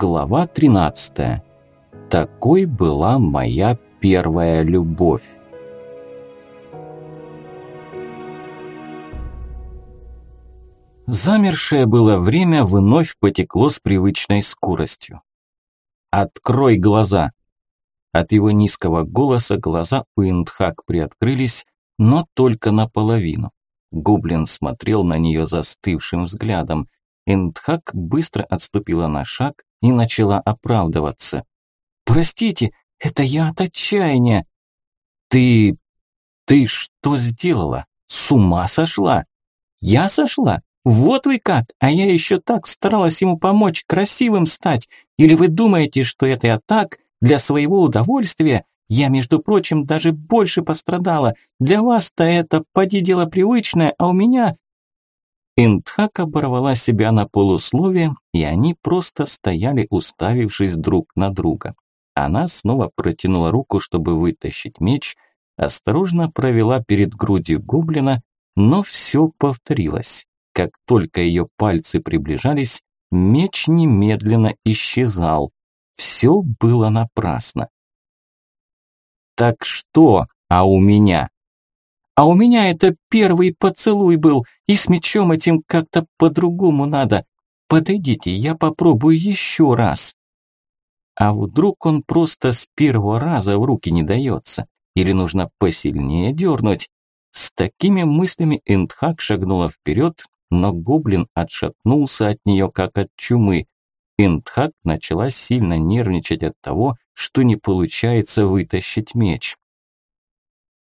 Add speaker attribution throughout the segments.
Speaker 1: Глава 13. Такой была моя первая любовь. Замершее было время вновь потекло с привычной скоростью. «Открой глаза!» От его низкого голоса глаза у Индхак приоткрылись, но только наполовину. Гоблин смотрел на нее застывшим взглядом. Индхак быстро отступила на шаг и начала оправдываться. «Простите, это я от отчаяния!» «Ты... ты что сделала? С ума сошла?» «Я сошла? Вот вы как! А я еще так старалась ему помочь красивым стать! Или вы думаете, что это я так, для своего удовольствия? Я, между прочим, даже больше пострадала. Для вас-то это, поди дело привычное, а у меня Индхак оборвала себя на полусловие, и они просто стояли, уставившись друг на друга. Она снова протянула руку, чтобы вытащить меч, осторожно провела перед грудью гоблина, но все повторилось. Как только ее пальцы приближались, меч немедленно исчезал. Все было напрасно. «Так что, а у меня?» А у меня это первый поцелуй был, и с мечом этим как-то по-другому надо. Подойдите, я попробую еще раз. А вдруг он просто с первого раза в руки не дается? Или нужно посильнее дернуть? С такими мыслями Эндхак шагнула вперед, но гоблин отшатнулся от нее, как от чумы. Эндхак начала сильно нервничать от того, что не получается вытащить меч.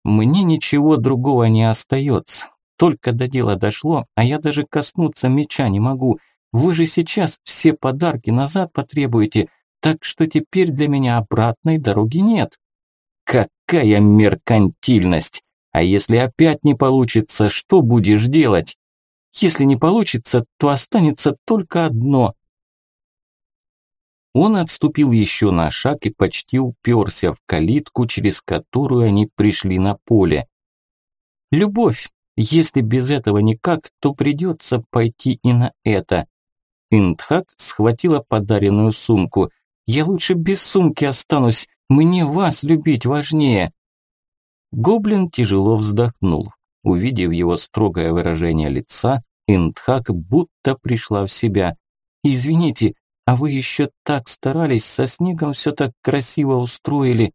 Speaker 1: Мне ничего другого не остается. Только до дела дошло, а я даже коснуться меча не могу. Вы же сейчас все подарки назад потребуете, так что теперь для меня обратной дороги нет. Какая меркантильность! А если опять не получится, что будешь делать? Если не получится, то останется только одно он отступил еще на шаг и почти уперся в калитку, через которую они пришли на поле. «Любовь! Если без этого никак, то придется пойти и на это». Индхак схватила подаренную сумку. «Я лучше без сумки останусь, мне вас любить важнее». Гоблин тяжело вздохнул. Увидев его строгое выражение лица, Индхак будто пришла в себя. «Извините, а вы еще так старались, со снегом все так красиво устроили.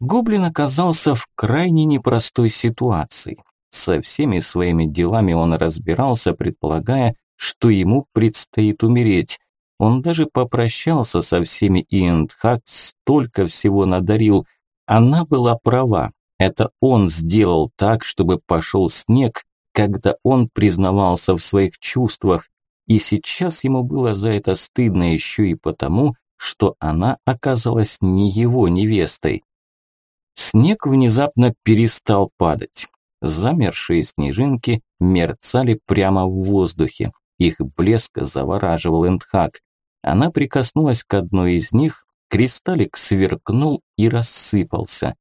Speaker 1: Гоблин оказался в крайне непростой ситуации. Со всеми своими делами он разбирался, предполагая, что ему предстоит умереть. Он даже попрощался со всеми, и Эндхак столько всего надарил. Она была права. Это он сделал так, чтобы пошел снег, когда он признавался в своих чувствах. И сейчас ему было за это стыдно еще и потому, что она оказалась не его невестой. Снег внезапно перестал падать. Замершие снежинки мерцали прямо в воздухе. Их блеск завораживал Эндхак. Она прикоснулась к одной из них, кристаллик сверкнул и рассыпался.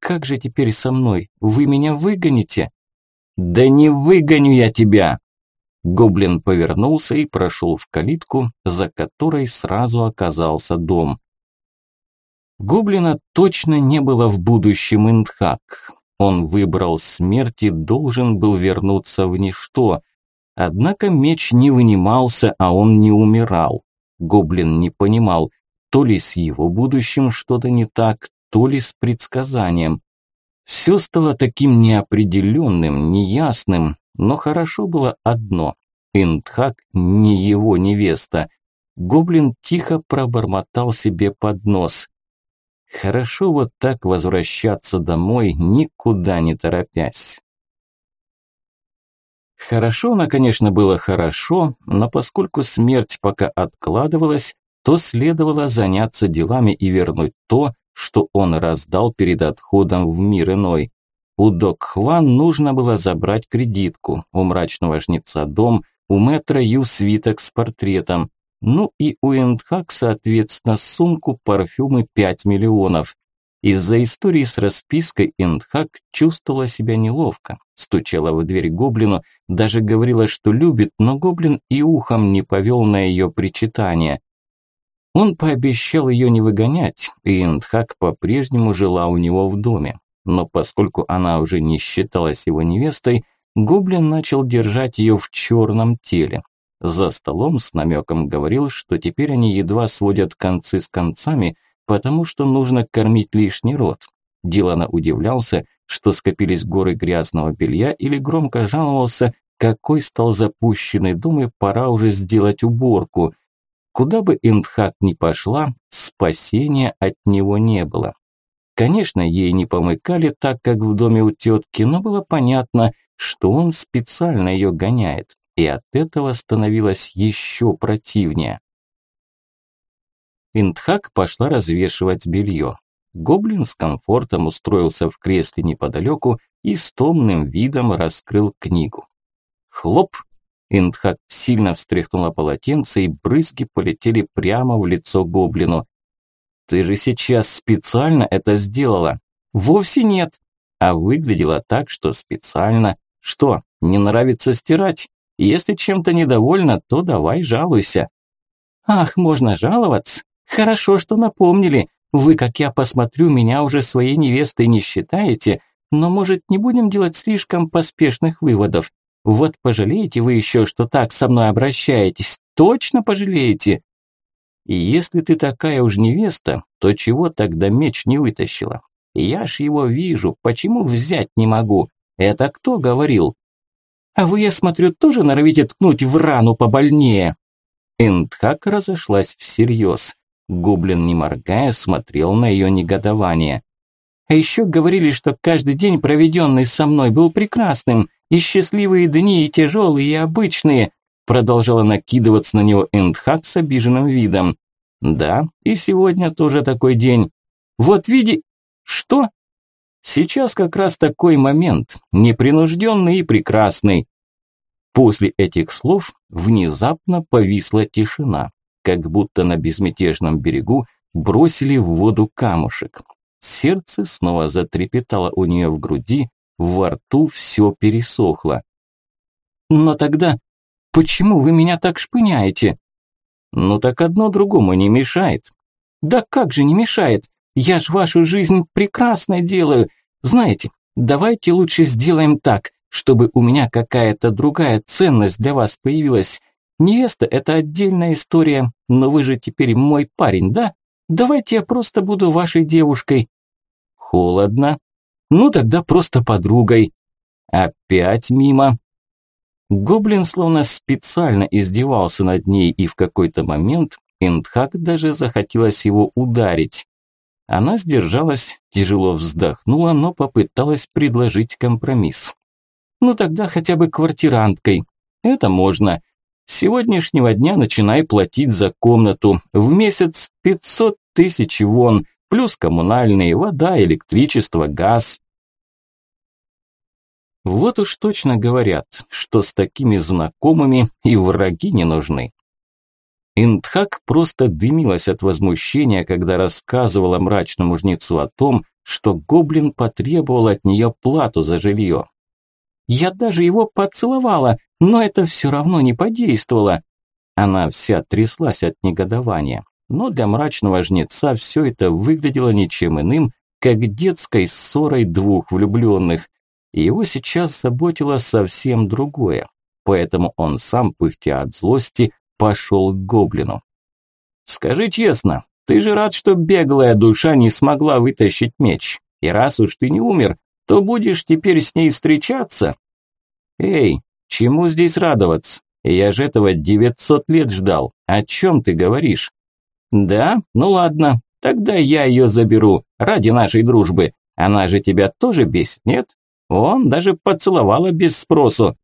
Speaker 1: «Как же теперь со мной? Вы меня выгоните?» «Да не выгоню я тебя!» Гоблин повернулся и прошел в калитку, за которой сразу оказался дом. Гоблина точно не было в будущем Индхак. Он выбрал смерть и должен был вернуться в ничто. Однако меч не вынимался, а он не умирал. Гоблин не понимал, то ли с его будущим что-то не так, то ли с предсказанием. Все стало таким неопределенным, неясным, но хорошо было одно – Индхак не его невеста. Гоблин тихо пробормотал себе под нос. Хорошо вот так возвращаться домой, никуда не торопясь. Хорошо она, конечно, было хорошо, но поскольку смерть пока откладывалась, то следовало заняться делами и вернуть то, что он раздал перед отходом в мир иной. У Докхван нужно было забрать кредитку, у мрачного жнеца дом, у мэтра Ю свиток с портретом, ну и у Эндхак, соответственно, сумку, парфюмы 5 миллионов. Из-за истории с распиской Эндхак чувствовала себя неловко, стучала в дверь гоблину, даже говорила, что любит, но гоблин и ухом не повел на ее причитание. Он пообещал ее не выгонять, и Эндхак по-прежнему жила у него в доме. Но поскольку она уже не считалась его невестой, гоблин начал держать ее в черном теле. За столом с намеком говорил, что теперь они едва сводят концы с концами – потому что нужно кормить лишний род. Дилана удивлялся, что скопились горы грязного белья или громко жаловался, какой стал запущенный дом и пора уже сделать уборку. Куда бы Индхак ни пошла, спасения от него не было. Конечно, ей не помыкали так, как в доме у тетки, но было понятно, что он специально ее гоняет, и от этого становилось еще противнее. Индхак пошла развешивать белье. Гоблин с комфортом устроился в кресле неподалеку и с томным видом раскрыл книгу. Хлоп! Индхак сильно встряхнула полотенце, и брызги полетели прямо в лицо гоблину. «Ты же сейчас специально это сделала?» «Вовсе нет!» А выглядело так, что специально. «Что, не нравится стирать? Если чем-то недовольна, то давай жалуйся». «Ах, можно жаловаться? Хорошо, что напомнили. Вы, как я посмотрю, меня уже своей невестой не считаете, но, может, не будем делать слишком поспешных выводов. Вот пожалеете вы еще, что так со мной обращаетесь? Точно пожалеете? И если ты такая уж невеста, то чего тогда меч не вытащила? Я ж его вижу, почему взять не могу? Это кто говорил? А вы, я смотрю, тоже норовите ткнуть в рану побольнее. Эндхак разошлась всерьез. Гоблин, не моргая, смотрел на ее негодование. А еще говорили, что каждый день, проведенный со мной, был прекрасным, и счастливые дни, и тяжелые, и обычные, продолжала накидываться на него Эндхак с обиженным видом. Да, и сегодня тоже такой день. Вот види... Что? Сейчас как раз такой момент, непринужденный и прекрасный. После этих слов внезапно повисла тишина как будто на безмятежном берегу бросили в воду камушек. Сердце снова затрепетало у нее в груди, во рту все пересохло. «Но тогда почему вы меня так шпыняете?» «Ну так одно другому не мешает». «Да как же не мешает? Я ж вашу жизнь прекрасно делаю. Знаете, давайте лучше сделаем так, чтобы у меня какая-то другая ценность для вас появилась. Невеста – это отдельная история, но вы же теперь мой парень, да? Давайте я просто буду вашей девушкой. Холодно. Ну тогда просто подругой. Опять мимо. Гоблин словно специально издевался над ней, и в какой-то момент Индхак даже захотелось его ударить. Она сдержалась, тяжело вздохнула, но попыталась предложить компромисс. Ну тогда хотя бы квартиранткой. Это можно. С сегодняшнего дня начинай платить за комнату. В месяц 500 тысяч вон, плюс коммунальные, вода, электричество, газ. Вот уж точно говорят, что с такими знакомыми и враги не нужны. Индхак просто дымилась от возмущения, когда рассказывала мрачному жнецу о том, что гоблин потребовал от нее плату за жилье. «Я даже его поцеловала, но это все равно не подействовало. Она вся тряслась от негодования. Но для мрачного жнеца все это выглядело ничем иным, как детской ссорой двух влюбленных. Его сейчас заботило совсем другое. Поэтому он сам, пыхтя от злости, пошел к гоблину. «Скажи честно, ты же рад, что беглая душа не смогла вытащить меч. И раз уж ты не умер, то будешь теперь с ней встречаться?» «Эй, Чему здесь радоваться? Я же этого 900 лет ждал. О чем ты говоришь? Да? Ну ладно, тогда я ее заберу, ради нашей дружбы. Она же тебя тоже бесит, нет? Он даже поцеловала без спросу.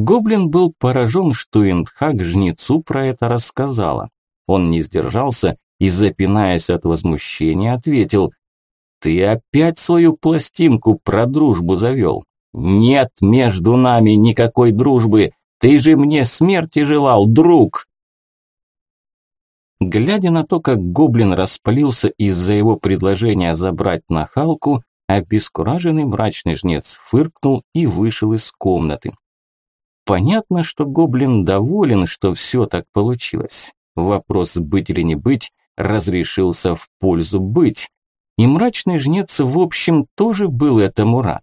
Speaker 1: Гоблин был поражен, что Индхак жнецу про это рассказала. Он не сдержался и, запинаясь от возмущения, ответил, «Ты опять свою пластинку про дружбу завел. «Нет между нами никакой дружбы! Ты же мне смерти желал, друг!» Глядя на то, как гоблин распалился из-за его предложения забрать нахалку, обескураженный мрачный жнец фыркнул и вышел из комнаты. Понятно, что гоблин доволен, что все так получилось. Вопрос быть или не быть разрешился в пользу быть. И мрачный жнец, в общем, тоже был этому рад.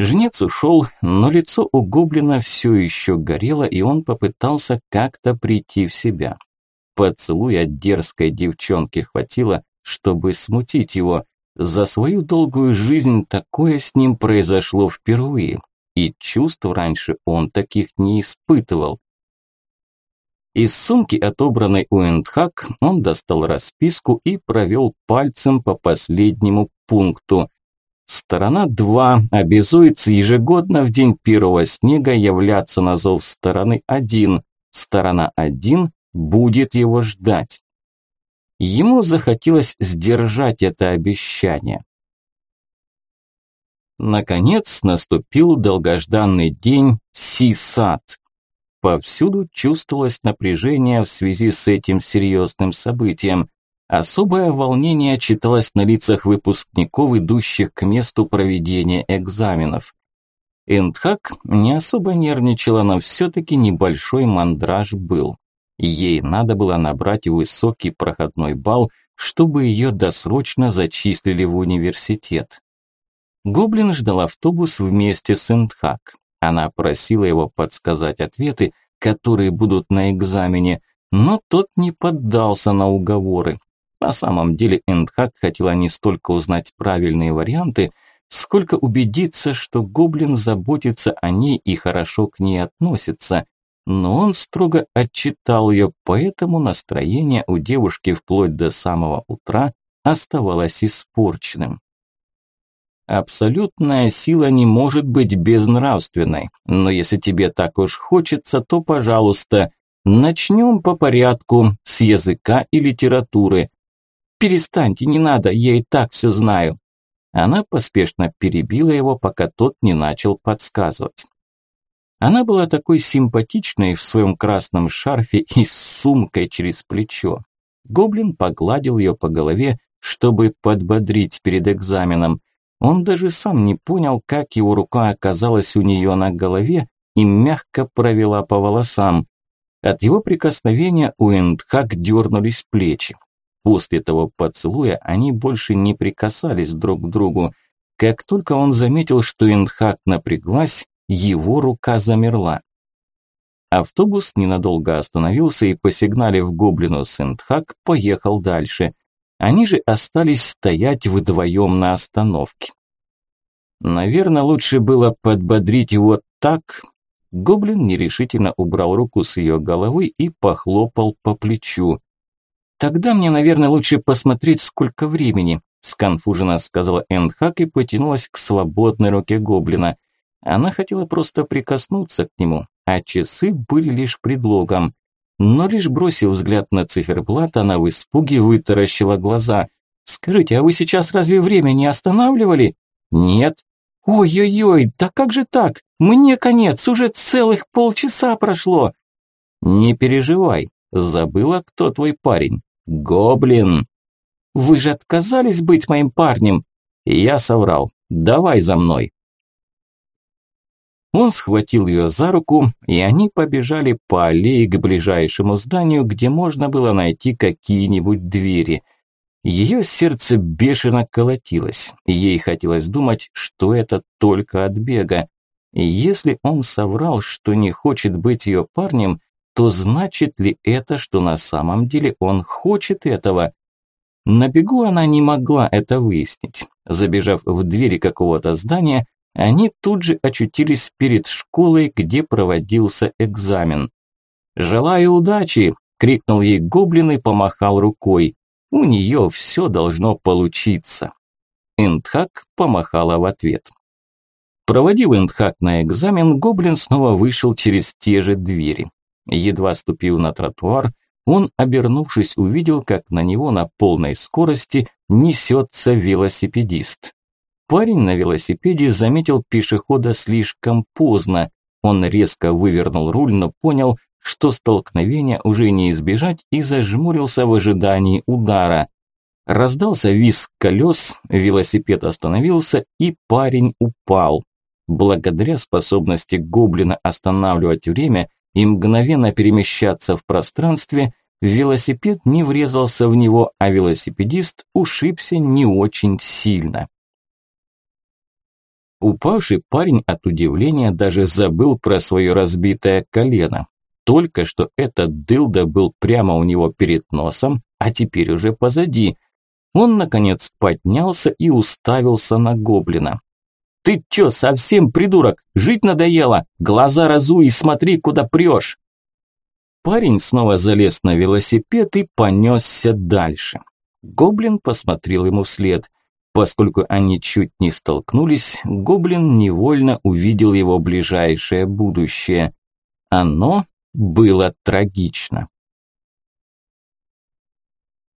Speaker 1: Жнец ушел, но лицо у гоблина все еще горело, и он попытался как-то прийти в себя. Поцелуя дерзкой девчонки хватило, чтобы смутить его. За свою долгую жизнь такое с ним произошло впервые, и чувств раньше он таких не испытывал. Из сумки, отобранной у Эндхак, он достал расписку и провел пальцем по последнему пункту. Сторона 2 обязуется ежегодно в день первого снега являться на зов стороны 1. Сторона 1 будет его ждать. Ему захотелось сдержать это обещание. Наконец наступил долгожданный день Сисат. Повсюду чувствовалось напряжение в связи с этим серьезным событием. Особое волнение читалось на лицах выпускников, идущих к месту проведения экзаменов. Эндхак не особо нервничала, но все-таки небольшой мандраж был. Ей надо было набрать высокий проходной балл, чтобы ее досрочно зачислили в университет. Гоблин ждал автобус вместе с Эндхак. Она просила его подсказать ответы, которые будут на экзамене, но тот не поддался на уговоры. На самом деле Эндхак хотела не столько узнать правильные варианты, сколько убедиться, что гоблин заботится о ней и хорошо к ней относится. Но он строго отчитал ее, поэтому настроение у девушки вплоть до самого утра оставалось испорченным. Абсолютная сила не может быть безнравственной, но если тебе так уж хочется, то, пожалуйста, начнем по порядку с языка и литературы. «Перестаньте, не надо, я и так все знаю». Она поспешно перебила его, пока тот не начал подсказывать. Она была такой симпатичной в своем красном шарфе и с сумкой через плечо. Гоблин погладил ее по голове, чтобы подбодрить перед экзаменом. Он даже сам не понял, как его рука оказалась у нее на голове и мягко провела по волосам. От его прикосновения у Эндхак дернулись плечи. После того поцелуя они больше не прикасались друг к другу. Как только он заметил, что Индхак напряглась, его рука замерла. Автобус ненадолго остановился и, посигналив гоблину с Индхак, поехал дальше. Они же остались стоять вдвоем на остановке. Наверное, лучше было подбодрить его так. Гоблин нерешительно убрал руку с ее головы и похлопал по плечу. «Тогда мне, наверное, лучше посмотреть, сколько времени», сконфуженно сказала Эндхак и потянулась к свободной руке гоблина. Она хотела просто прикоснуться к нему, а часы были лишь предлогом. Но лишь бросив взгляд на циферблат, она в испуге вытаращила глаза. «Скажите, а вы сейчас разве время не останавливали?» «Нет». «Ой-ой-ой, да как же так? Мне конец, уже целых полчаса прошло». «Не переживай, забыла, кто твой парень. «Гоблин!» «Вы же отказались быть моим парнем!» Я соврал. «Давай за мной!» Он схватил ее за руку, и они побежали по аллее к ближайшему зданию, где можно было найти какие-нибудь двери. Ее сердце бешено колотилось, ей хотелось думать, что это только от бега. Если он соврал, что не хочет быть ее парнем, то значит ли это, что на самом деле он хочет этого? На бегу она не могла это выяснить. Забежав в двери какого-то здания, они тут же очутились перед школой, где проводился экзамен. «Желаю удачи!» – крикнул ей гоблин и помахал рукой. «У нее все должно получиться!» Эндхак помахала в ответ. Проводив Эндхак на экзамен, гоблин снова вышел через те же двери. Едва ступив на тротуар, он, обернувшись, увидел, как на него на полной скорости несется велосипедист. Парень на велосипеде заметил пешехода слишком поздно. Он резко вывернул руль, но понял, что столкновения уже не избежать и зажмурился в ожидании удара. Раздался визг колес, велосипед остановился и парень упал. Благодаря способности гоблина останавливать время и мгновенно перемещаться в пространстве, велосипед не врезался в него, а велосипедист ушибся не очень сильно. Упавший парень от удивления даже забыл про свое разбитое колено. Только что этот дылда был прямо у него перед носом, а теперь уже позади. Он, наконец, поднялся и уставился на гоблина. «Ты чё, совсем придурок? Жить надоело? Глаза разуй и смотри, куда прёшь!» Парень снова залез на велосипед и понесся дальше. Гоблин посмотрел ему вслед. Поскольку они чуть не столкнулись, гоблин невольно увидел его ближайшее будущее. Оно было трагично.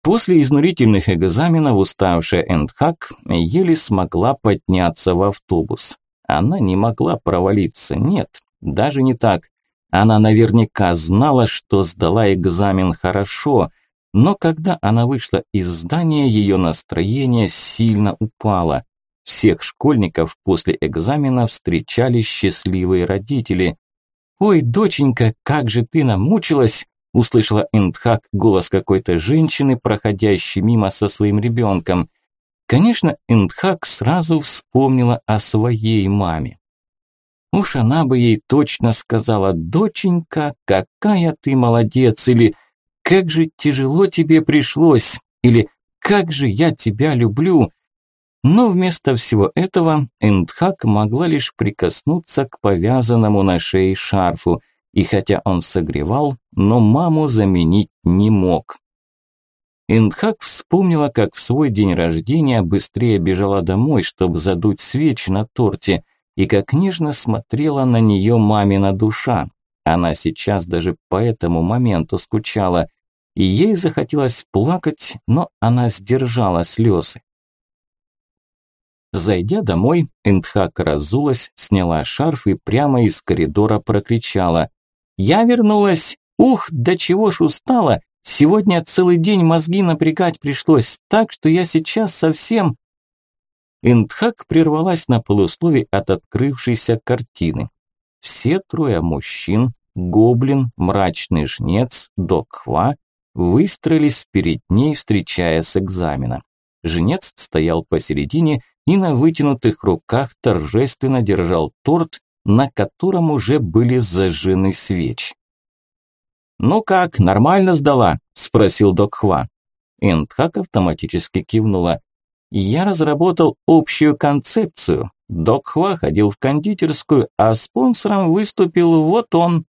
Speaker 1: После изнурительных экзаменов уставшая Эндхак еле смогла подняться в автобус. Она не могла провалиться, нет, даже не так. Она наверняка знала, что сдала экзамен хорошо, но когда она вышла из здания, ее настроение сильно упало. Всех школьников после экзамена встречали счастливые родители. «Ой, доченька, как же ты намучилась!» услышала Эндхак голос какой-то женщины, проходящей мимо со своим ребенком. Конечно, Эндхак сразу вспомнила о своей маме. Уж она бы ей точно сказала, доченька, какая ты молодец, или как же тяжело тебе пришлось, или как же я тебя люблю. Но вместо всего этого Эндхак могла лишь прикоснуться к повязанному на шее шарфу – и хотя он согревал, но маму заменить не мог. Индхак вспомнила, как в свой день рождения быстрее бежала домой, чтобы задуть свечи на торте, и как нежно смотрела на нее мамина душа. Она сейчас даже по этому моменту скучала, и ей захотелось плакать, но она сдержала слезы. Зайдя домой, Эндхак разулась, сняла шарф и прямо из коридора прокричала я вернулась. Ух, до чего ж устала. Сегодня целый день мозги напрягать пришлось, так что я сейчас совсем... Индхак прервалась на полуслове от открывшейся картины. Все трое мужчин, гоблин, мрачный жнец, докхва, выстроились перед ней, встречая с экзамена. Жнец стоял посередине и на вытянутых руках торжественно держал торт, на котором уже были зажжены свечи. «Ну как, нормально сдала?» – спросил док Хва. Эндхак автоматически кивнула. «Я разработал общую концепцию. Док Хва ходил в кондитерскую, а спонсором выступил вот он».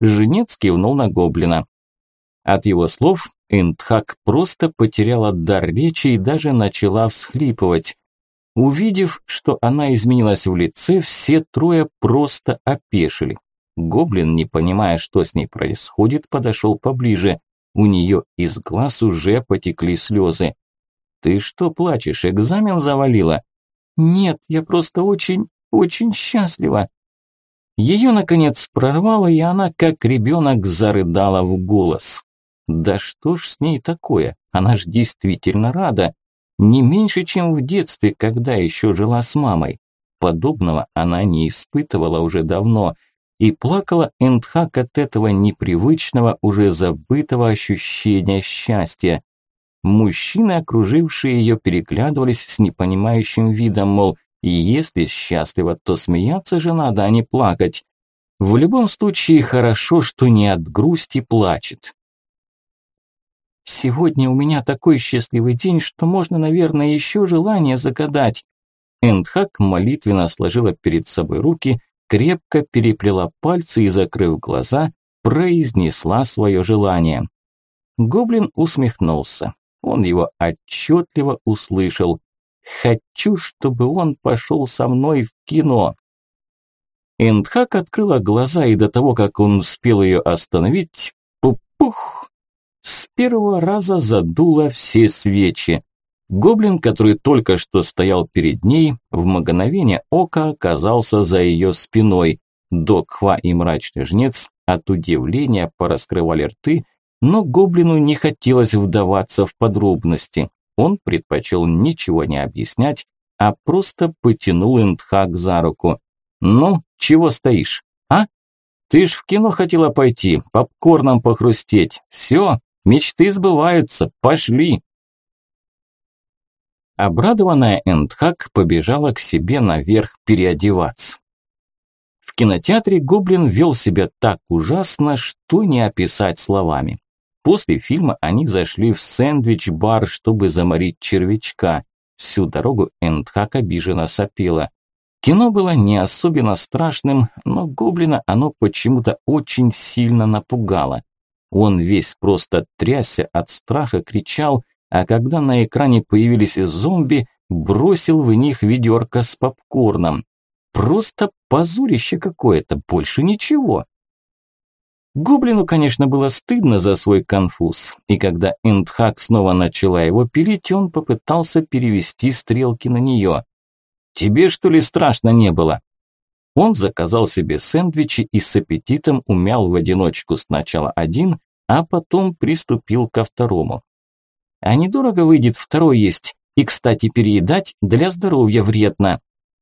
Speaker 1: Женец кивнул на гоблина. От его слов Эндхак просто потеряла дар речи и даже начала всхлипывать. Увидев, что она изменилась в лице, все трое просто опешили. Гоблин, не понимая, что с ней происходит, подошел поближе. У нее из глаз уже потекли слезы. «Ты что плачешь, экзамен завалила?» «Нет, я просто очень, очень счастлива». Ее, наконец, прорвало, и она, как ребенок, зарыдала в голос. «Да что ж с ней такое? Она ж действительно рада. Не меньше, чем в детстве, когда еще жила с мамой. Подобного она не испытывала уже давно. И плакала Эндхак от этого непривычного, уже забытого ощущения счастья. Мужчины, окружившие ее, переглядывались с непонимающим видом, мол, если счастлива, то смеяться же надо, а не плакать. В любом случае, хорошо, что не от грусти плачет. Сегодня у меня такой счастливый день, что можно, наверное, еще желание загадать. Эндхак молитвенно сложила перед собой руки, крепко переплела пальцы и, закрыв глаза, произнесла свое желание. Гоблин усмехнулся. Он его отчетливо услышал. «Хочу, чтобы он пошел со мной в кино». Эндхак открыла глаза, и до того, как он успел ее остановить, пух, первого раза задуло все свечи. Гоблин, который только что стоял перед ней, в мгновение ока оказался за ее спиной. Докхва и мрачный жнец от удивления пораскрывали рты, но гоблину не хотелось вдаваться в подробности. Он предпочел ничего не объяснять, а просто потянул Эндхак за руку. «Ну, чего стоишь, а? Ты ж в кино хотела пойти, попкорном похрустеть. Все, мечты сбываются, пошли!» Обрадованная Эндхак побежала к себе наверх переодеваться. В кинотеатре Гоблин вел себя так ужасно, что не описать словами. После фильма они зашли в сэндвич-бар, чтобы заморить червячка. Всю дорогу Эндхак обиженно сопела. Кино было не особенно страшным, но Гоблина оно почему-то очень сильно напугало. Он весь просто трясся от страха, кричал, а когда на экране появились зомби, бросил в них ведерко с попкорном. Просто позорище какое-то, больше ничего. Гоблину, конечно, было стыдно за свой конфуз, и когда Эндхак снова начала его пилить, он попытался перевести стрелки на нее. «Тебе, что ли, страшно не было?» Он заказал себе сэндвичи и с аппетитом умял в одиночку сначала один, а потом приступил ко второму. «А недорого выйдет второй есть, и, кстати, переедать для здоровья вредно».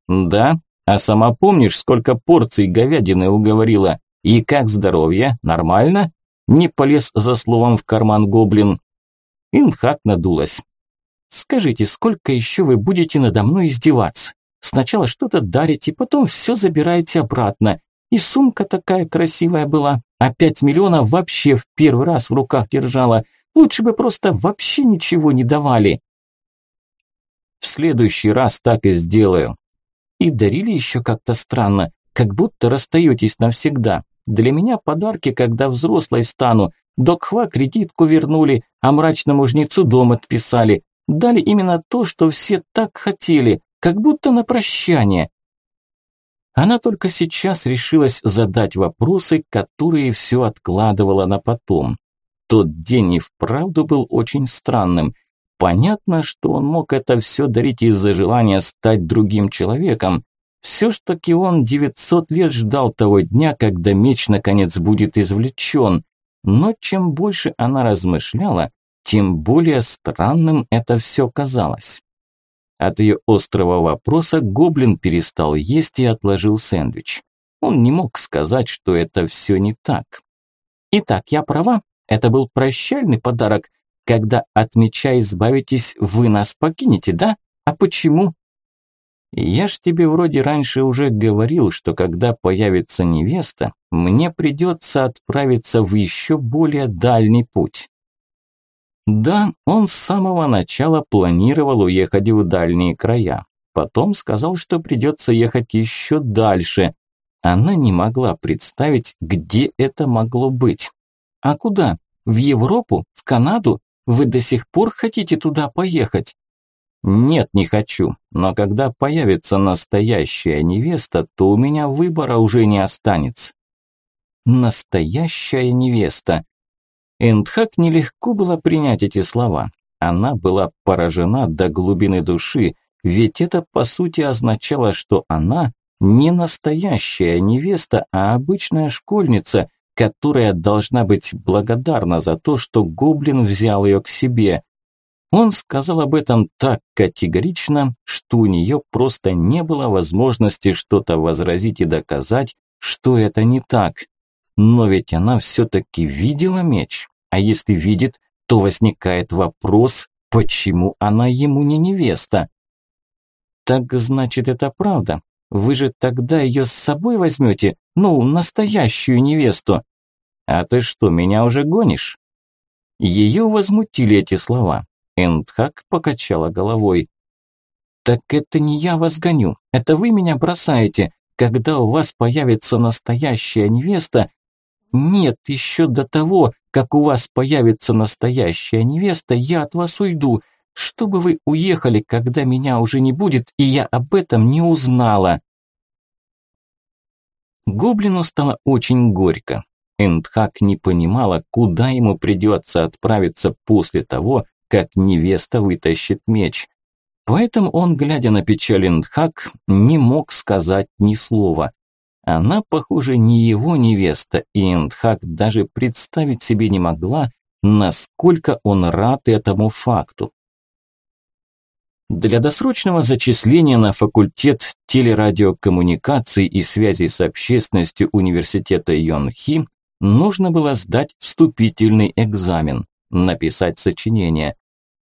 Speaker 1: «Да? А сама помнишь, сколько порций говядины уговорила?» «И как здоровье? Нормально?» Не полез за словом в карман гоблин. Инхак надулась. «Скажите, сколько еще вы будете надо мной издеваться? Сначала что-то дарите, потом все забираете обратно. И сумка такая красивая была, а пять миллионов вообще в первый раз в руках держала. Лучше бы просто вообще ничего не давали». «В следующий раз так и сделаю». И дарили еще как-то странно, как будто расстаетесь навсегда. Для меня подарки, когда взрослой стану. Докхва кредитку вернули, а мрачному жнецу дом отписали. Дали именно то, что все так хотели, как будто на прощание. Она только сейчас решилась задать вопросы, которые все откладывала на потом. Тот день и вправду был очень странным. Понятно, что он мог это все дарить из-за желания стать другим человеком, все ж таки он 900 лет ждал того дня, когда меч наконец будет извлечен. Но чем больше она размышляла, тем более странным это все казалось. От ее острого вопроса гоблин перестал есть и отложил сэндвич. Он не мог сказать, что это все не так. «Итак, я права, это был прощальный подарок. Когда от меча избавитесь, вы нас покинете, да? А почему?» Я ж тебе вроде раньше уже говорил, что когда появится невеста, мне придется отправиться в еще более дальний путь. Да, он с самого начала планировал уехать в дальние края. Потом сказал, что придется ехать еще дальше. Она не могла представить, где это могло быть. А куда? В Европу? В Канаду? Вы до сих пор хотите туда поехать? Нет, не хочу. Но когда появится настоящая невеста, то у меня выбора уже не останется. Настоящая невеста. Эндхак нелегко было принять эти слова. Она была поражена до глубины души, ведь это по сути означало, что она не настоящая невеста, а обычная школьница, которая должна быть благодарна за то, что гоблин взял ее к себе. Он сказал об этом так категорично, что у нее просто не было возможности что-то возразить и доказать, что это не так. Но ведь она все-таки видела меч. А если видит, то возникает вопрос, почему она ему не невеста? Так значит, это правда. Вы же тогда ее с собой возьмете, ну, настоящую невесту. А ты что, меня уже гонишь? Ее возмутили эти слова. Эндхак покачала головой. «Так это не я вас гоню, это вы меня бросаете. Когда у вас появится настоящая невеста...» «Нет, еще до того, как у вас появится настоящая невеста, я от вас уйду, чтобы вы уехали, когда меня уже не будет, и я об этом не узнала». Гоблину стало очень горько. Эндхак не понимала, куда ему придется отправиться после того, как невеста вытащит меч. Поэтому он, глядя на печаль Эндхак, не мог сказать ни слова. Она, похоже, не его невеста, и Эндхак даже представить себе не могла, насколько он рад этому факту. Для досрочного зачисления на факультет телерадиокоммуникаций и связи с общественностью университета Йонхи нужно было сдать вступительный экзамен, написать сочинение.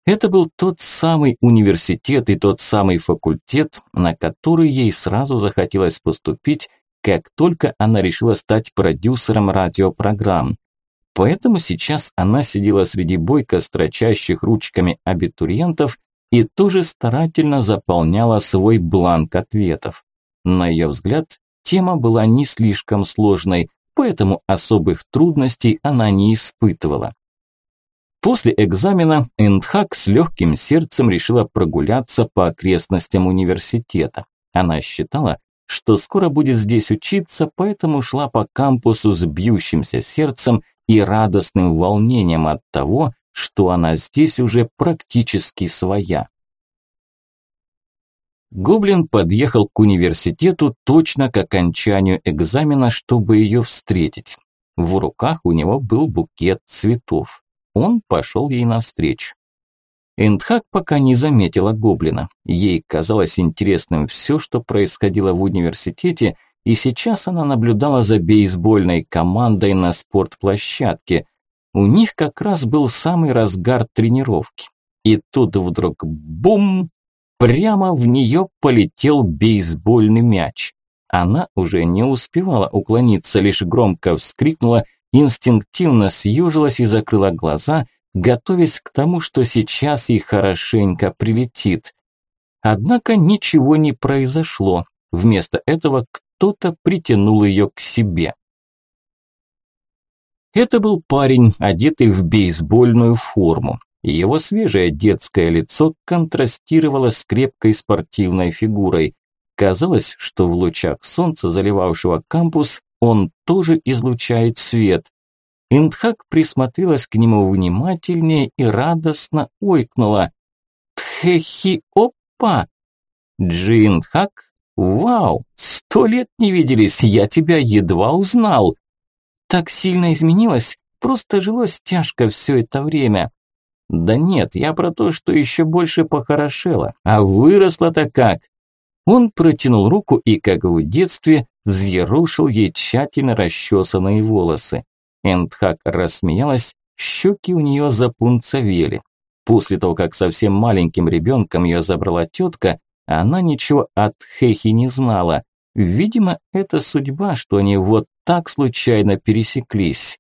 Speaker 1: Это был тот самый университет и тот самый факультет, на который ей сразу захотелось поступить, как только она решила стать продюсером радиопрограмм. Поэтому сейчас она сидела среди бойко строчащих ручками абитуриентов и тоже старательно заполняла свой бланк ответов. На ее взгляд, тема была не слишком сложной, поэтому особых трудностей она не испытывала. После экзамена Эндхак с легким сердцем решила прогуляться по окрестностям университета. Она считала, что скоро будет здесь учиться, поэтому шла по кампусу с бьющимся сердцем и радостным волнением от того, что она здесь уже практически своя. Гоблин подъехал к университету точно к окончанию экзамена, чтобы ее встретить. В руках у него был букет цветов. Он пошел ей навстречу. Эндхак пока не заметила гоблина. Ей казалось интересным все, что происходило в университете, и сейчас она наблюдала за бейсбольной командой на спортплощадке. У них как раз был самый разгар тренировки. И тут вдруг бум! Прямо в нее полетел бейсбольный мяч. Она уже не успевала уклониться, лишь громко вскрикнула, инстинктивно съежилась и закрыла глаза, готовясь к тому, что сейчас ей хорошенько прилетит. Однако ничего не произошло. Вместо этого кто-то притянул ее к себе. Это был парень, одетый в бейсбольную форму. Его свежее детское лицо контрастировало с крепкой спортивной фигурой. Казалось, что в лучах солнца, заливавшего кампус, он тоже излучает свет. Индхак присмотрелась к нему внимательнее и радостно ойкнула. «Тхехи-опа! Джиндхак? Вау! Сто лет не виделись, я тебя едва узнал!» «Так сильно изменилась, просто жилось тяжко все это время. Да нет, я про то, что еще больше похорошела. А выросла-то как? Он протянул руку и, как в детстве, взъерушил ей тщательно расчесанные волосы. Эндхак рассмеялась, щеки у нее запунцовели. После того, как совсем маленьким ребенком ее забрала тетка, она ничего от Хехи не знала. Видимо, это судьба, что они вот так случайно пересеклись.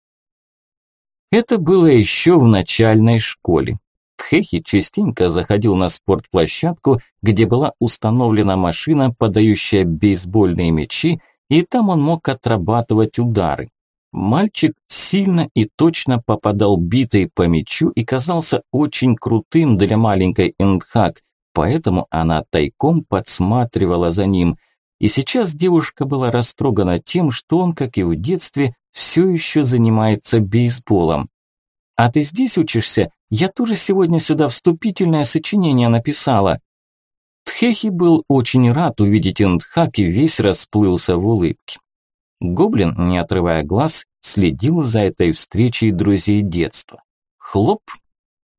Speaker 1: Это было еще в начальной школе. Тхехи частенько заходил на спортплощадку, где была установлена машина, подающая бейсбольные мячи, и там он мог отрабатывать удары. Мальчик сильно и точно попадал битой по мячу и казался очень крутым для маленькой Эндхак, поэтому она тайком подсматривала за ним. И сейчас девушка была растрогана тем, что он, как и в детстве, все еще занимается бейсболом. А ты здесь учишься? Я тоже сегодня сюда вступительное сочинение написала. Тхехи был очень рад увидеть Эндхак и весь расплылся в улыбке. Гоблин, не отрывая глаз, следил за этой встречей друзей детства. Хлоп!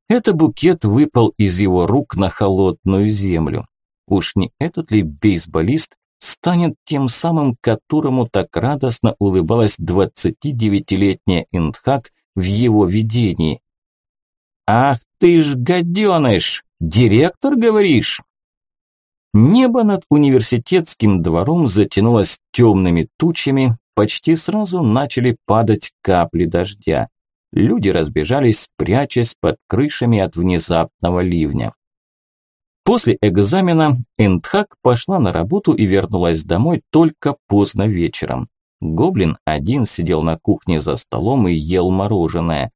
Speaker 1: Это букет выпал из его рук на холодную землю. Уж не этот ли бейсболист станет тем самым, которому так радостно улыбалась 29-летняя Индхак в его видении. «Ах ты ж гаденыш! Директор, говоришь?» Небо над университетским двором затянулось темными тучами, почти сразу начали падать капли дождя. Люди разбежались, прячась под крышами от внезапного ливня. После экзамена Эндхак пошла на работу и вернулась домой только поздно вечером. Гоблин один сидел на кухне за столом и ел мороженое.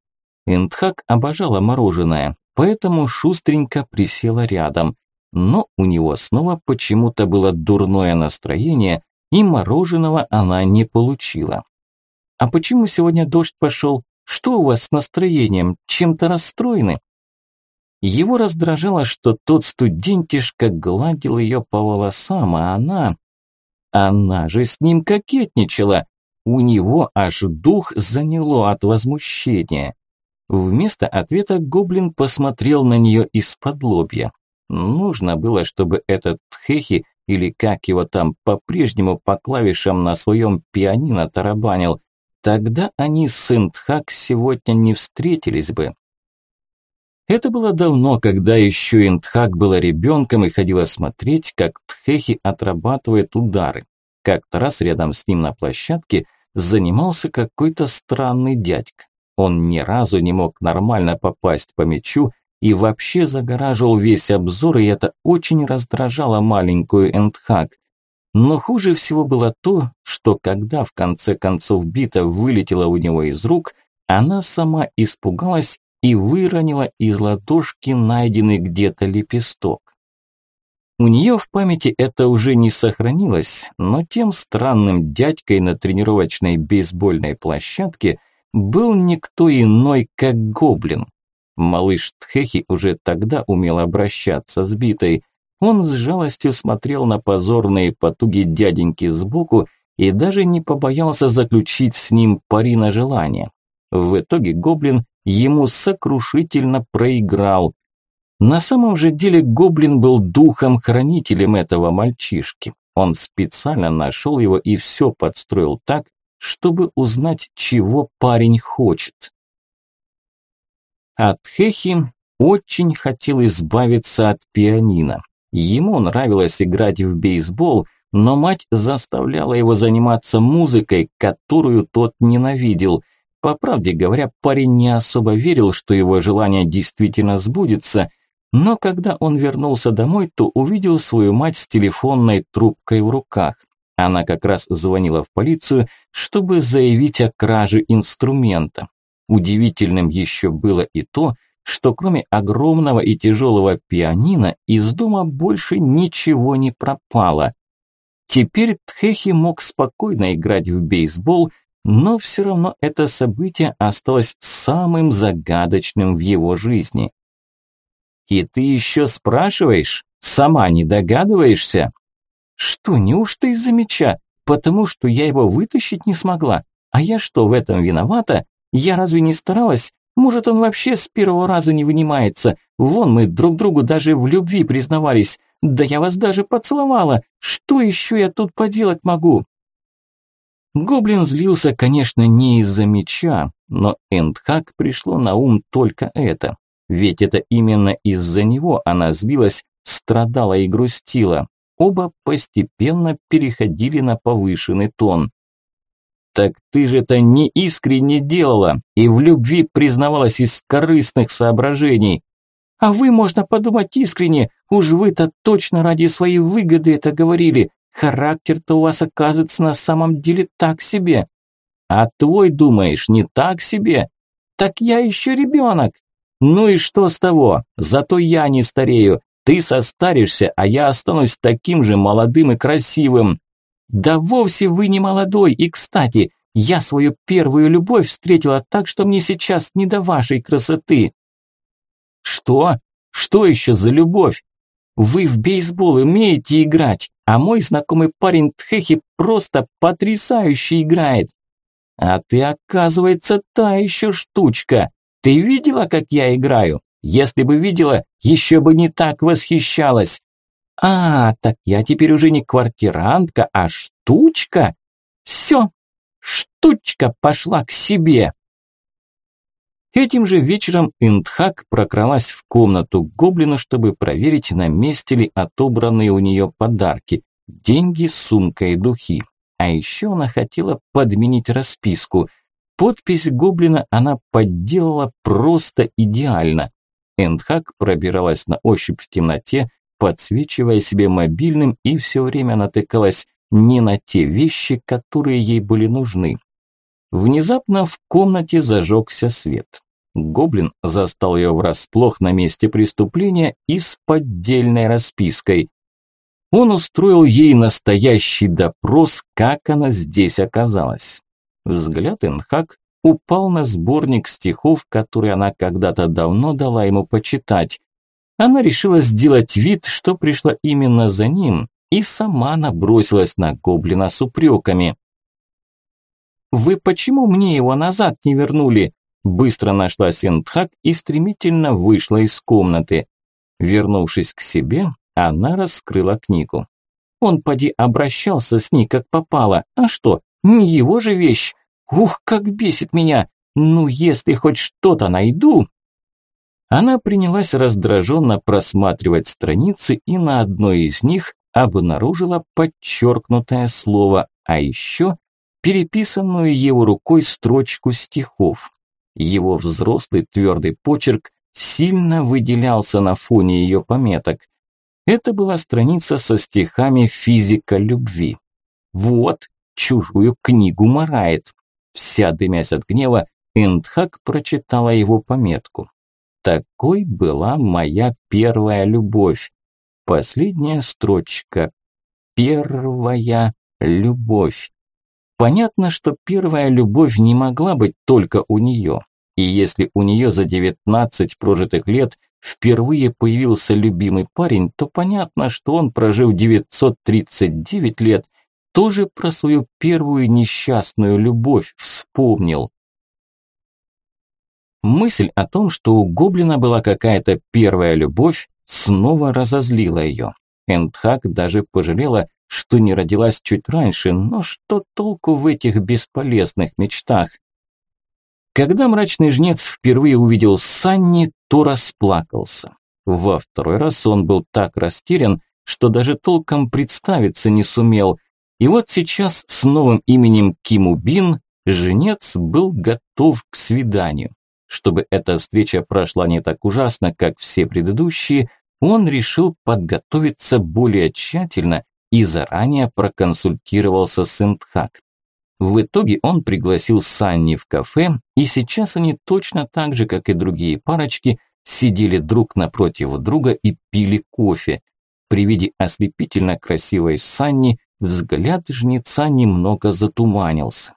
Speaker 1: Эндхак обожала мороженое, поэтому шустренько присела рядом. Но у него снова почему-то было дурное настроение, и мороженого она не получила. «А почему сегодня дождь пошел? Что у вас с настроением? Чем-то расстроены?» Его раздражало, что тот студентишка гладил ее по волосам, а она... Она же с ним кокетничала. У него аж дух заняло от возмущения. Вместо ответа гоблин посмотрел на нее из-под лобья. Нужно было, чтобы этот Тхехи, или как его там, по-прежнему по клавишам на своем пианино тарабанил. Тогда они с Интхак сегодня не встретились бы. Это было давно, когда еще Интхак была ребенком и ходила смотреть, как Тхехи отрабатывает удары. Как-то раз рядом с ним на площадке занимался какой-то странный дядька. Он ни разу не мог нормально попасть по мячу и вообще загораживал весь обзор, и это очень раздражало маленькую Эндхак. Но хуже всего было то, что когда в конце концов бита вылетела у него из рук, она сама испугалась и выронила из ладошки найденный где-то лепесток. У нее в памяти это уже не сохранилось, но тем странным дядькой на тренировочной бейсбольной площадке был никто иной, как гоблин. Малыш Тхехи уже тогда умел обращаться с битой. Он с жалостью смотрел на позорные потуги дяденьки сбоку и даже не побоялся заключить с ним пари на желание. В итоге гоблин ему сокрушительно проиграл. На самом же деле гоблин был духом-хранителем этого мальчишки. Он специально нашел его и все подстроил так, чтобы узнать, чего парень хочет. От Хехи очень хотел избавиться от пианино. Ему нравилось играть в бейсбол, но мать заставляла его заниматься музыкой, которую тот ненавидел. По правде говоря, парень не особо верил, что его желание действительно сбудется, но когда он вернулся домой, то увидел свою мать с телефонной трубкой в руках. Она как раз звонила в полицию, чтобы заявить о краже инструмента. Удивительным еще было и то, что кроме огромного и тяжелого пианино из дома больше ничего не пропало. Теперь Тхехи мог спокойно играть в бейсбол, но все равно это событие осталось самым загадочным в его жизни. «И ты еще спрашиваешь? Сама не догадываешься?» Что, неужто из-за меча? Потому что я его вытащить не смогла? А я что, в этом виновата? Я разве не старалась? Может, он вообще с первого раза не вынимается? Вон мы друг другу даже в любви признавались. Да я вас даже поцеловала. Что еще я тут поделать могу? Гоблин злился, конечно, не из-за меча, но Эндхак пришло на ум только это. Ведь это именно из-за него она злилась, страдала и грустила оба постепенно переходили на повышенный тон. «Так ты же это не искренне делала и в любви признавалась из корыстных соображений. А вы, можно подумать, искренне, уж вы-то точно ради своей выгоды это говорили. Характер-то у вас оказывается на самом деле так себе. А твой, думаешь, не так себе? Так я еще ребенок. Ну и что с того? Зато я не старею, ты состаришься, а я останусь таким же молодым и красивым. Да вовсе вы не молодой, и, кстати, я свою первую любовь встретила так, что мне сейчас не до вашей красоты. Что? Что еще за любовь? Вы в бейсбол умеете играть, а мой знакомый парень Тхехи просто потрясающе играет. А ты, оказывается, та еще штучка. Ты видела, как я играю? Если бы видела, еще бы не так восхищалась. А, так я теперь уже не квартирантка, а штучка. Все, штучка пошла к себе. Этим же вечером Индхак прокралась в комнату гоблина, чтобы проверить, на месте ли отобранные у нее подарки – деньги, сумка и духи. А еще она хотела подменить расписку. Подпись гоблина она подделала просто идеально. Эндхак пробиралась на ощупь в темноте, подсвечивая себе мобильным и все время натыкалась не на те вещи, которые ей были нужны. Внезапно в комнате зажегся свет. Гоблин застал ее врасплох на месте преступления и с поддельной распиской. Он устроил ей настоящий допрос, как она здесь оказалась. Взгляд Энхак упал на сборник стихов, который она когда-то давно дала ему почитать. Она решила сделать вид, что пришла именно за ним, и сама набросилась на гоблина с упреками. «Вы почему мне его назад не вернули?» Быстро нашла Синтхак и стремительно вышла из комнаты. Вернувшись к себе, она раскрыла книгу. Он поди обращался с ней как попало. А что, не его же вещь? Ух, как бесит меня! Ну, если хоть что-то найду... Она принялась раздраженно просматривать страницы и на одной из них обнаружила подчеркнутое слово, а еще переписанную его рукой строчку стихов. Его взрослый твердый почерк сильно выделялся на фоне ее пометок. Это была страница со стихами «Физика любви». Вот, чужую книгу марает. Вся дымясь от гнева, Эндхак прочитала его пометку. Такой была моя первая любовь. Последняя строчка. Первая любовь. Понятно, что первая любовь не могла быть только у нее. И если у нее за 19 прожитых лет впервые появился любимый парень, то понятно, что он, прожив 939 лет, тоже про свою первую несчастную любовь вспомнил. Мысль о том, что у гоблина была какая-то первая любовь, снова разозлила ее. Эндхак даже пожалела, что не родилась чуть раньше, но что толку в этих бесполезных мечтах? Когда мрачный жнец впервые увидел Санни, то расплакался. Во второй раз он был так растерян, что даже толком представиться не сумел. И вот сейчас с новым именем Кимубин жнец был готов к свиданию. Чтобы эта встреча прошла не так ужасно, как все предыдущие, он решил подготовиться более тщательно и заранее проконсультировался с Эндхак. В итоге он пригласил Санни в кафе, и сейчас они точно так же, как и другие парочки, сидели друг напротив друга и пили кофе. При виде ослепительно красивой Санни взгляд жнеца немного затуманился.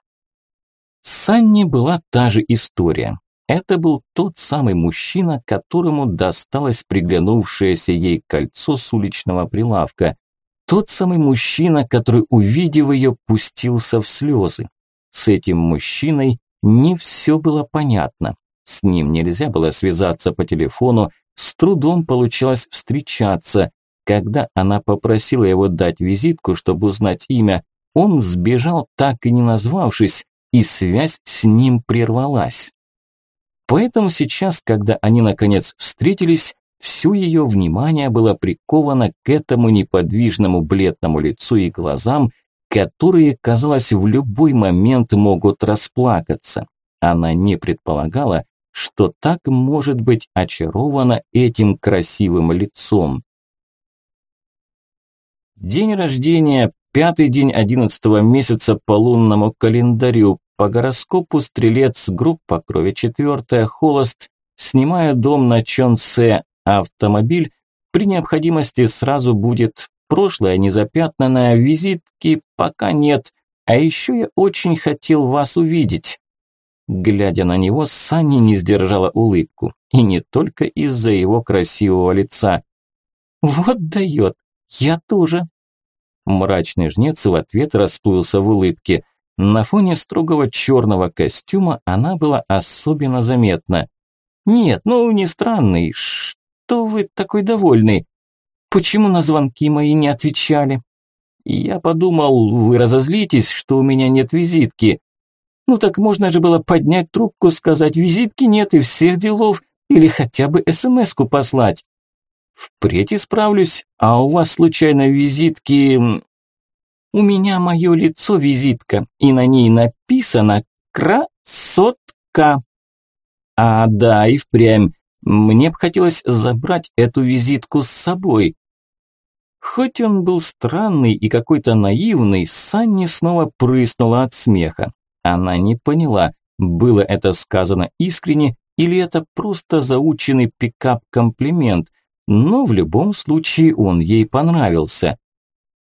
Speaker 1: Санни была та же история. Это был тот самый мужчина, которому досталось приглянувшееся ей кольцо с уличного прилавка. Тот самый мужчина, который, увидев ее, пустился в слезы. С этим мужчиной не все было понятно. С ним нельзя было связаться по телефону, с трудом получилось встречаться. Когда она попросила его дать визитку, чтобы узнать имя, он сбежал, так и не назвавшись, и связь с ним прервалась. Поэтому сейчас, когда они наконец встретились, все ее внимание было приковано к этому неподвижному бледному лицу и глазам, которые, казалось, в любой момент могут расплакаться. Она не предполагала, что так может быть очарована этим красивым лицом. День рождения, пятый день одиннадцатого месяца по лунному календарю, по гороскопу стрелец, группа крови четвертая, холост, снимая дом на Чонсе, автомобиль, при необходимости сразу будет прошлое незапятнанное, визитки пока нет, а еще я очень хотел вас увидеть. Глядя на него, Санни не сдержала улыбку, и не только из-за его красивого лица. Вот дает, я тоже. Мрачный жнец в ответ расплылся в улыбке. На фоне строгого черного костюма она была особенно заметна. «Нет, ну не странный. Что вы такой довольный? Почему на звонки мои не отвечали?» «Я подумал, вы разозлитесь, что у меня нет визитки. Ну так можно же было поднять трубку, сказать визитки нет и всех делов, или хотя бы смс-ку послать. Впредь исправлюсь, а у вас случайно визитки у меня мое лицо визитка, и на ней написано «Красотка». А да, и впрямь. Мне бы хотелось забрать эту визитку с собой. Хоть он был странный и какой-то наивный, Санни снова прыснула от смеха. Она не поняла, было это сказано искренне или это просто заученный пикап-комплимент, но в любом случае он ей понравился.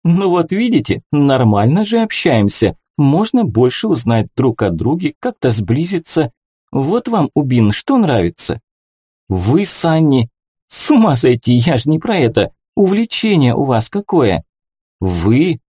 Speaker 1: Ну вот видите, нормально же общаемся. Можно больше узнать друг о друге, как-то сблизиться. Вот вам, Убин, что нравится? Вы, Санни. С ума сойти, я же не про это. Увлечение у вас какое? Вы?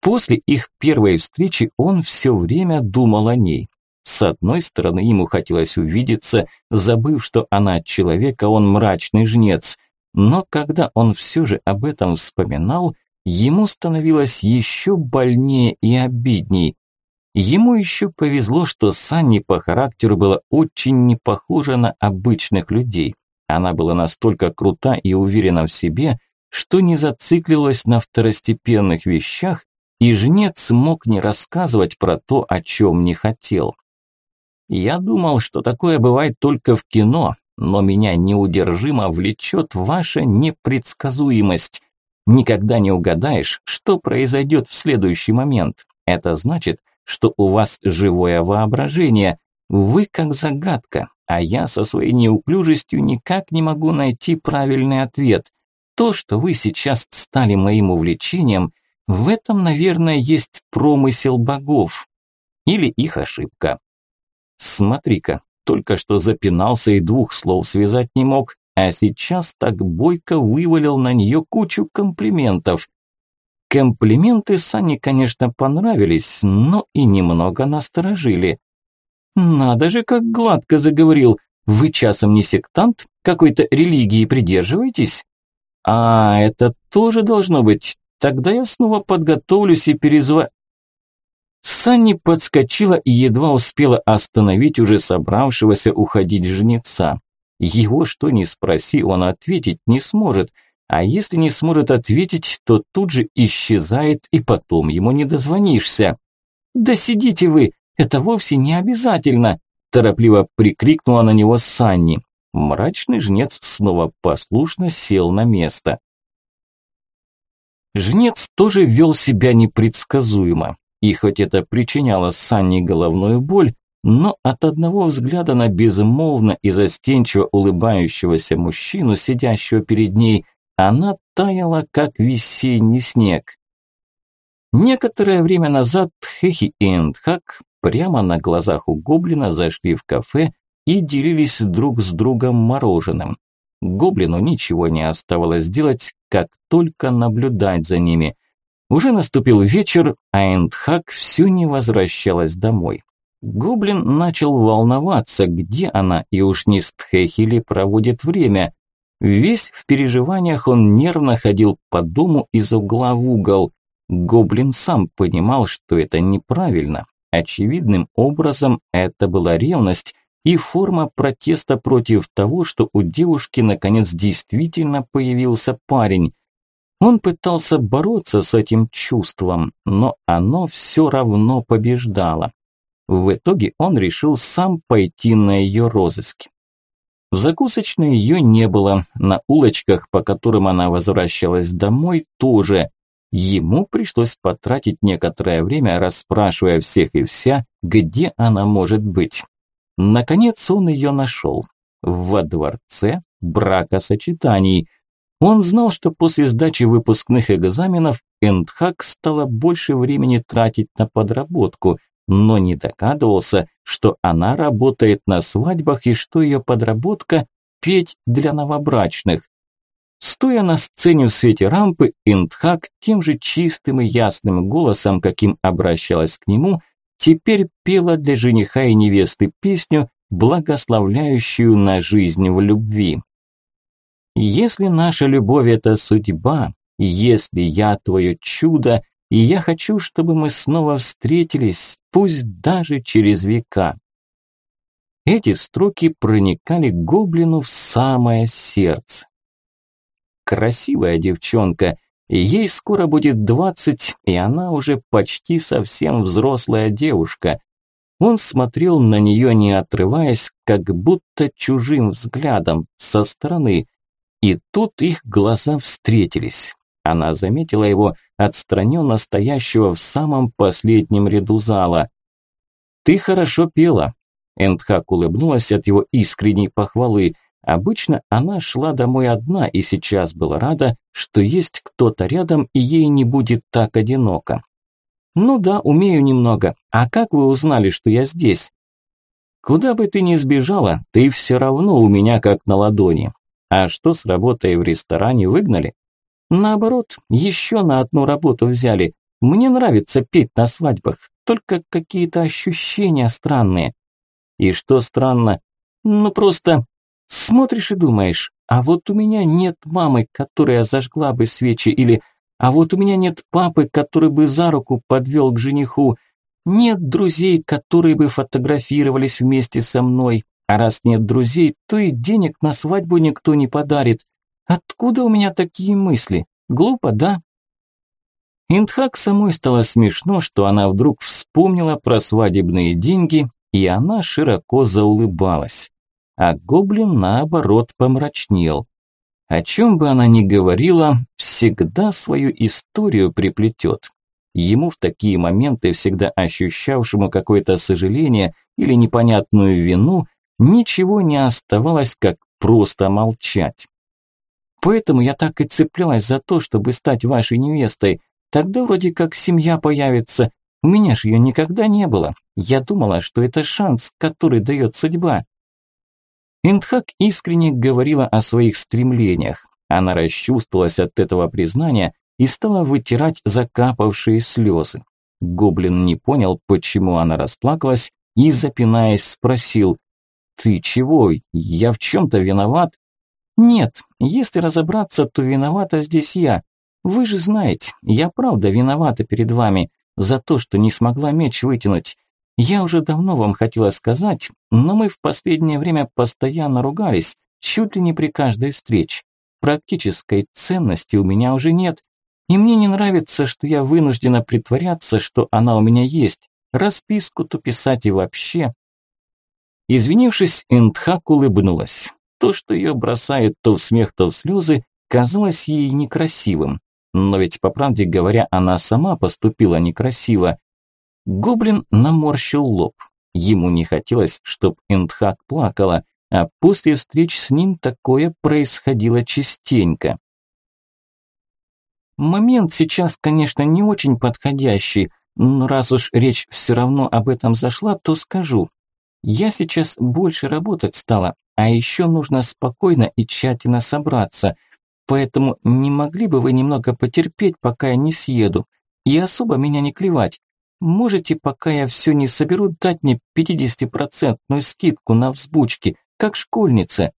Speaker 1: После их первой встречи он все время думал о ней. С одной стороны, ему хотелось увидеться, забыв, что она человек, а он мрачный жнец. Но когда он все же об этом вспоминал, ему становилось еще больнее и обидней. Ему еще повезло, что Санни по характеру была очень не похожа на обычных людей. Она была настолько крута и уверена в себе, что не зациклилась на второстепенных вещах, и жнец мог не рассказывать про то, о чем не хотел. Я думал, что такое бывает только в кино, но меня неудержимо влечет ваша непредсказуемость. Никогда не угадаешь, что произойдет в следующий момент. Это значит, что у вас живое воображение. Вы как загадка, а я со своей неуклюжестью никак не могу найти правильный ответ. То, что вы сейчас стали моим увлечением, в этом, наверное, есть промысел богов. Или их ошибка. Смотри-ка, только что запинался и двух слов связать не мог, а сейчас так бойко вывалил на нее кучу комплиментов. Комплименты Сане, конечно, понравились, но и немного насторожили. «Надо же, как гладко заговорил! Вы часом не сектант? Какой-то религии придерживаетесь?» «А, это тоже должно быть. Тогда я снова подготовлюсь и перезва...» Санни подскочила и едва успела остановить уже собравшегося уходить жнеца. Его что ни спроси, он ответить не сможет, а если не сможет ответить, то тут же исчезает и потом ему не дозвонишься. «Да сидите вы, это вовсе не обязательно!» торопливо прикрикнула на него Санни. Мрачный жнец снова послушно сел на место. Жнец тоже вел себя непредсказуемо. И хоть это причиняло Санне головную боль, но от одного взгляда на безмолвно и застенчиво улыбающегося мужчину, сидящего перед ней, она таяла, как весенний снег. Некоторое время назад Хехи и Эндхак прямо на глазах у гоблина зашли в кафе и делились друг с другом мороженым. Гоблину ничего не оставалось делать, как только наблюдать за ними – уже наступил вечер, а Эндхак все не возвращалась домой. Гоблин начал волноваться, где она и уж не с Тхехили проводит время. Весь в переживаниях он нервно ходил по дому из угла в угол. Гоблин сам понимал, что это неправильно. Очевидным образом это была ревность и форма протеста против того, что у девушки наконец действительно появился парень. Он пытался бороться с этим чувством, но оно все равно побеждало. В итоге он решил сам пойти на ее розыски. В закусочной ее не было, на улочках, по которым она возвращалась домой, тоже. Ему пришлось потратить некоторое время, расспрашивая всех и вся, где она может быть. Наконец он ее нашел. Во дворце бракосочетаний – он знал, что после сдачи выпускных экзаменов Эндхак стало больше времени тратить на подработку, но не догадывался, что она работает на свадьбах и что ее подработка – петь для новобрачных. Стоя на сцене в свете рампы, Эндхак тем же чистым и ясным голосом, каким обращалась к нему, теперь пела для жениха и невесты песню, благословляющую на жизнь в любви. Если наша любовь – это судьба, если я твое чудо, и я хочу, чтобы мы снова встретились, пусть даже через века. Эти строки проникали гоблину в самое сердце. Красивая девчонка, ей скоро будет двадцать, и она уже почти совсем взрослая девушка. Он смотрел на нее, не отрываясь, как будто чужим взглядом, со стороны, и тут их глаза встретились. Она заметила его, отстраненно стоящего в самом последнем ряду зала. «Ты хорошо пела», – Эндхак улыбнулась от его искренней похвалы. Обычно она шла домой одна и сейчас была рада, что есть кто-то рядом и ей не будет так одиноко. «Ну да, умею немного. А как вы узнали, что я здесь?» «Куда бы ты ни сбежала, ты все равно у меня как на ладони. А что с работой в ресторане выгнали? Наоборот, еще на одну работу взяли. Мне нравится петь на свадьбах, только какие-то ощущения странные. И что странно? Ну просто смотришь и думаешь, а вот у меня нет мамы, которая зажгла бы свечи, или а вот у меня нет папы, который бы за руку подвел к жениху, нет друзей, которые бы фотографировались вместе со мной, а раз нет друзей, то и денег на свадьбу никто не подарит. Откуда у меня такие мысли? Глупо, да? Индхак самой стало смешно, что она вдруг вспомнила про свадебные деньги, и она широко заулыбалась. А гоблин, наоборот, помрачнел. О чем бы она ни говорила, всегда свою историю приплетет. Ему в такие моменты, всегда ощущавшему какое-то сожаление или непонятную вину, ничего не оставалось, как просто молчать. Поэтому я так и цеплялась за то, чтобы стать вашей невестой. Тогда вроде как семья появится. У меня ж ее никогда не было. Я думала, что это шанс, который дает судьба. Индхак искренне говорила о своих стремлениях. Она расчувствовалась от этого признания и стала вытирать закапавшие слезы. Гоблин не понял, почему она расплакалась, и, запинаясь, спросил, «Ты чего? Я в чем-то виноват?» «Нет, если разобраться, то виновата здесь я. Вы же знаете, я правда виновата перед вами за то, что не смогла меч вытянуть. Я уже давно вам хотела сказать, но мы в последнее время постоянно ругались, чуть ли не при каждой встрече. Практической ценности у меня уже нет, и мне не нравится, что я вынуждена притворяться, что она у меня есть, расписку-то писать и вообще». Извинившись, Эндхак улыбнулась. То, что ее бросают то в смех, то в слезы, казалось ей некрасивым. Но ведь, по правде говоря, она сама поступила некрасиво. Гоблин наморщил лоб. Ему не хотелось, чтобы Эндхак плакала, а после встреч с ним такое происходило частенько. Момент сейчас, конечно, не очень подходящий, но раз уж речь все равно об этом зашла, то скажу. Я сейчас больше работать стала, а еще нужно спокойно и тщательно собраться. Поэтому не могли бы вы немного потерпеть, пока я не съеду? И особо меня не клевать. Можете, пока я все не соберу, дать мне 50-процентную скидку на взбучки, как школьница?»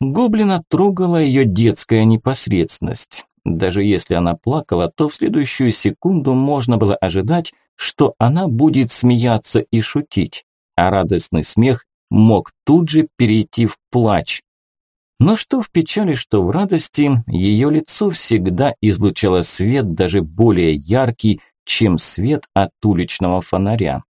Speaker 1: Гоблина трогала ее детская непосредственность. Даже если она плакала, то в следующую секунду можно было ожидать, что она будет смеяться и шутить, а радостный смех мог тут же перейти в плач. Но что в печали, что в радости, ее лицо всегда излучало свет даже более яркий, чем свет от уличного фонаря.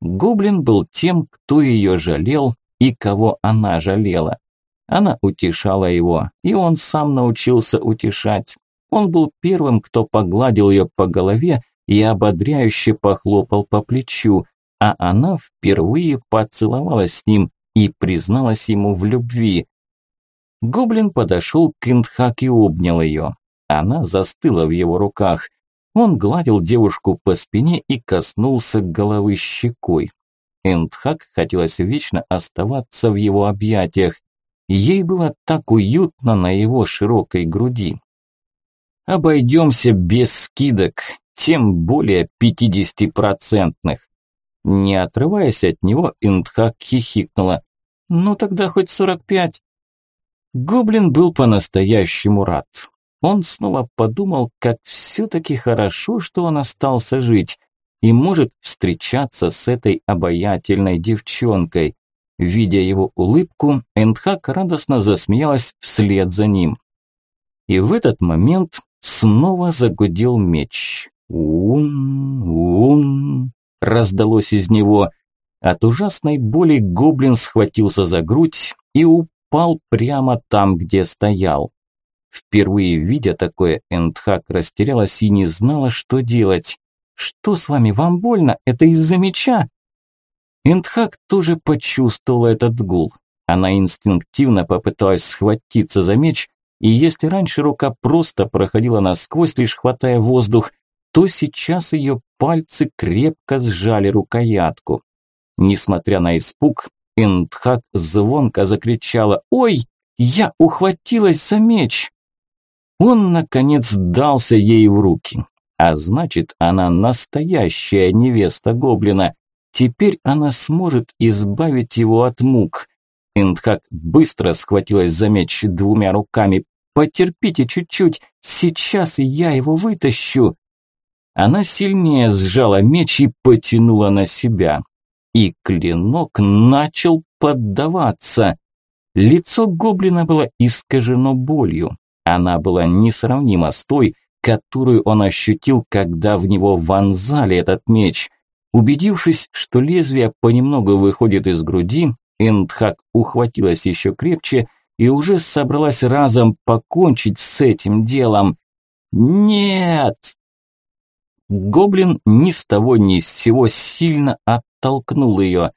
Speaker 1: Гоблин был тем, кто ее жалел и кого она жалела. Она утешала его, и он сам научился утешать. Он был первым, кто погладил ее по голове и ободряюще похлопал по плечу, а она впервые поцеловалась с ним и призналась ему в любви. Гоблин подошел к Индхак и обнял ее. Она застыла в его руках. Он гладил девушку по спине и коснулся головы щекой. Эндхак хотелось вечно оставаться в его объятиях. Ей было так уютно на его широкой груди. «Обойдемся без скидок, тем более пятидесятипроцентных». Не отрываясь от него, Индхак хихикнула. «Ну тогда хоть сорок пять». Гоблин был по-настоящему рад. Он снова подумал, как все-таки хорошо, что он остался жить и может встречаться с этой обаятельной девчонкой. Видя его улыбку, Эндхак радостно засмеялась вслед за ним. И в этот момент снова загудел меч. «Ун, ун!» Раздалось из него. От ужасной боли гоблин схватился за грудь и упал прямо там, где стоял. Впервые видя такое, Эндхак растерялась и не знала, что делать. «Что с вами, вам больно? Это из-за меча?» Эндхак тоже почувствовала этот гул. Она инстинктивно попыталась схватиться за меч, и если раньше рука просто проходила насквозь, лишь хватая воздух, то сейчас ее пальцы крепко сжали рукоятку. Несмотря на испуг, Эндхак звонко закричала «Ой, я ухватилась за меч!» Он, наконец, дался ей в руки. А значит, она настоящая невеста гоблина. Теперь она сможет избавить его от мук. Эндхак быстро схватилась за меч двумя руками. «Потерпите чуть-чуть, сейчас я его вытащу!» Она сильнее сжала меч и потянула на себя. И клинок начал поддаваться. Лицо гоблина было искажено болью. Она была несравнима с той, которую он ощутил, когда в него вонзали этот меч. Убедившись, что лезвие понемногу выходит из груди, Эндхак ухватилась еще крепче и уже собралась разом покончить с этим делом. «Нет!» Гоблин ни с того ни с сего сильно оттолкнул ее.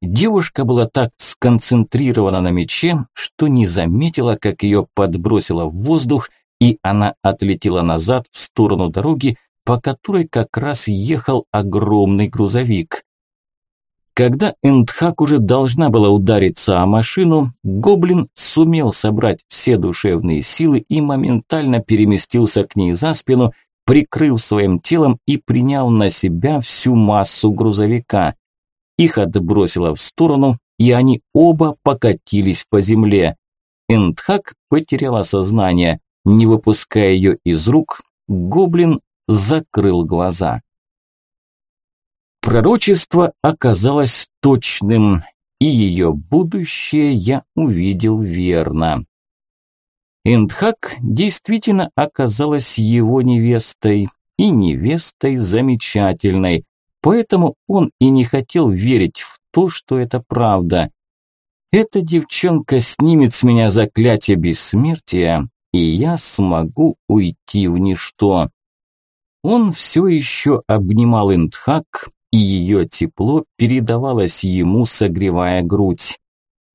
Speaker 1: Девушка была так сконцентрирована на мече, что не заметила, как ее подбросило в воздух, и она отлетела назад в сторону дороги, по которой как раз ехал огромный грузовик. Когда Эндхак уже должна была удариться о машину, гоблин сумел собрать все душевные силы и моментально переместился к ней за спину, прикрыв своим телом и принял на себя всю массу грузовика. Их отбросило в сторону, и они оба покатились по земле. Эндхак потеряла сознание. Не выпуская ее из рук, гоблин закрыл глаза. Пророчество оказалось точным, и ее будущее я увидел верно. Эндхак действительно оказалась его невестой, и невестой замечательной, Поэтому он и не хотел верить в то, что это правда. Эта девчонка снимет с меня заклятие бессмертия, и я смогу уйти в ничто. Он все еще обнимал Индхак, и ее тепло передавалось ему, согревая грудь.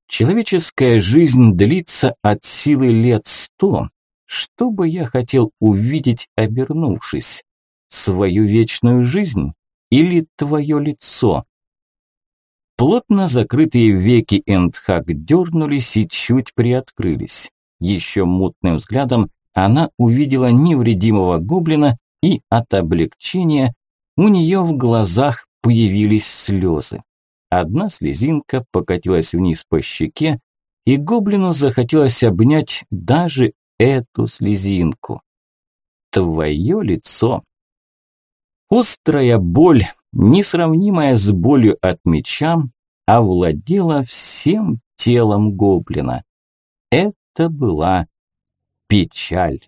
Speaker 1: Человеческая жизнь длится от силы лет сто. Что бы я хотел увидеть, обернувшись? Свою вечную жизнь? или твое лицо? Плотно закрытые веки Эндхак дернулись и чуть приоткрылись. Еще мутным взглядом она увидела невредимого гоблина, и от облегчения у нее в глазах появились слезы. Одна слезинка покатилась вниз по щеке, и гоблину захотелось обнять даже эту слезинку. Твое лицо Острая боль, несравнимая с болью от меча, овладела всем телом гоблина. Это была печаль.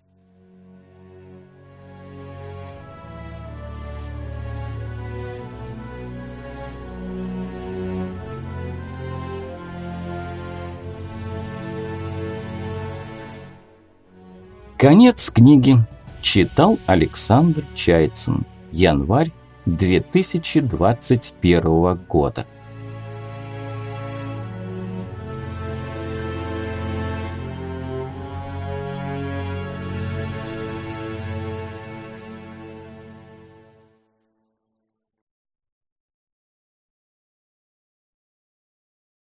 Speaker 1: Конец книги. Читал Александр Чайцин январь 2021 года.